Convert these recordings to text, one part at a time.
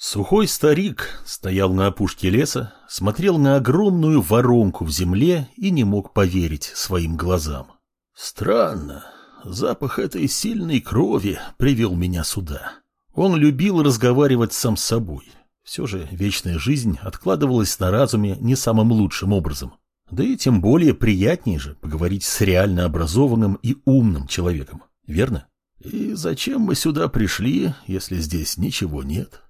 Сухой старик стоял на опушке леса, смотрел на огромную воронку в земле и не мог поверить своим глазам. Странно, запах этой сильной крови привел меня сюда. Он любил разговаривать сам с собой. Все же вечная жизнь откладывалась на разуме не самым лучшим образом. Да и тем более приятнее же поговорить с реально образованным и умным человеком, верно? И зачем мы сюда пришли, если здесь ничего нет?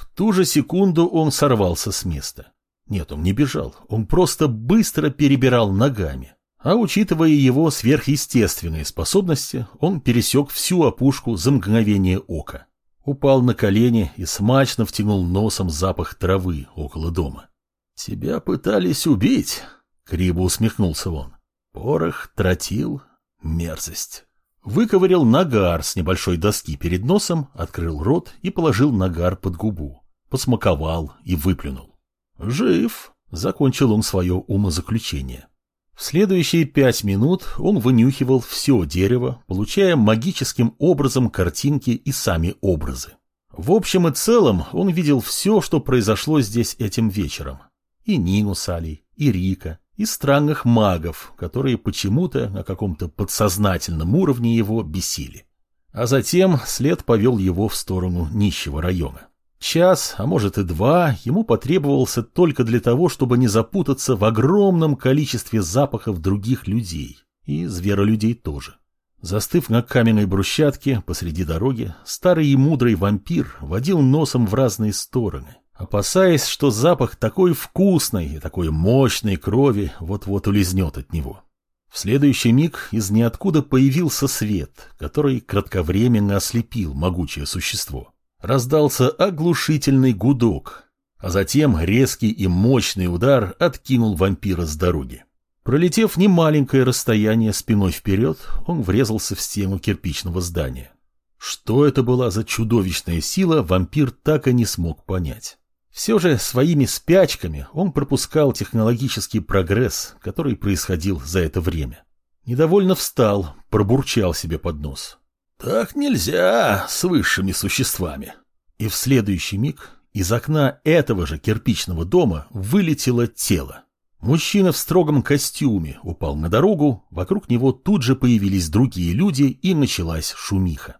В ту же секунду он сорвался с места. Нет, он не бежал, он просто быстро перебирал ногами. А учитывая его сверхъестественные способности, он пересек всю опушку за мгновение ока. Упал на колени и смачно втянул носом запах травы около дома. «Тебя пытались убить?» — криво усмехнулся он. «Порох, тротил, мерзость». Выковырял нагар с небольшой доски перед носом, открыл рот и положил нагар под губу. Посмаковал и выплюнул. «Жив!» — закончил он свое умозаключение. В следующие пять минут он вынюхивал все дерево, получая магическим образом картинки и сами образы. В общем и целом он видел все, что произошло здесь этим вечером. И Нину с и Рика, и странных магов, которые почему-то на каком-то подсознательном уровне его бесили. А затем след повел его в сторону нищего района. Час, а может и два, ему потребовался только для того, чтобы не запутаться в огромном количестве запахов других людей, и зверолюдей тоже. Застыв на каменной брусчатке посреди дороги, старый и мудрый вампир водил носом в разные стороны, опасаясь, что запах такой вкусной и такой мощной крови вот-вот улизнет от него. В следующий миг из ниоткуда появился свет, который кратковременно ослепил могучее существо. Раздался оглушительный гудок, а затем резкий и мощный удар откинул вампира с дороги. Пролетев немаленькое расстояние спиной вперед, он врезался в стену кирпичного здания. Что это была за чудовищная сила, вампир так и не смог понять. Все же своими спячками он пропускал технологический прогресс, который происходил за это время. Недовольно встал, пробурчал себе под нос. «Так нельзя с высшими существами». И в следующий миг из окна этого же кирпичного дома вылетело тело. Мужчина в строгом костюме упал на дорогу, вокруг него тут же появились другие люди и началась шумиха.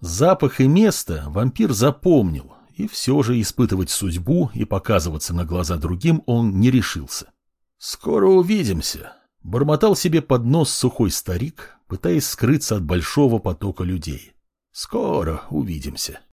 Запах и место вампир запомнил, и все же испытывать судьбу и показываться на глаза другим он не решился. «Скоро увидимся», — бормотал себе под нос сухой старик, пытаясь скрыться от большого потока людей. «Скоро увидимся».